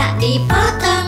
tidak dipotong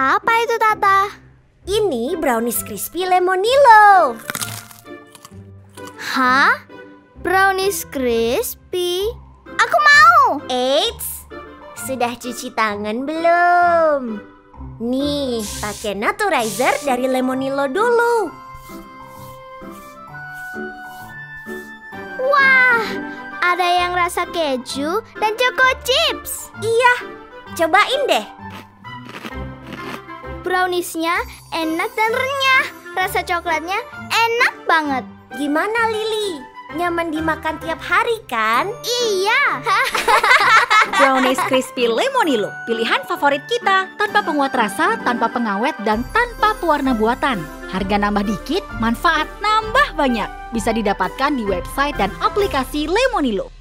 Apa itu Tata? ini brownies crispy lemonilo. Hah? Brownies crispy? Aku mau. Eits, sudah cuci tangan belum? Nih, pakai naturizer dari lemonilo dulu. Wah, ada yang rasa keju dan choco chips. Iya, cobain deh. Browniesnya enak dan renyah. Rasa coklatnya enak banget. Gimana Lili? Nyaman dimakan tiap hari kan? Iya. Brownies Crispy Lemonilo, pilihan favorit kita tanpa penguat rasa, tanpa pengawet, dan tanpa pewarna buatan. Harga nambah dikit, manfaat nambah banyak. Bisa didapatkan di website dan aplikasi Lemonilo.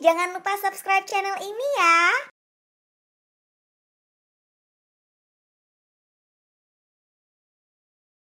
Jangan lupa subscribe channel ini ya.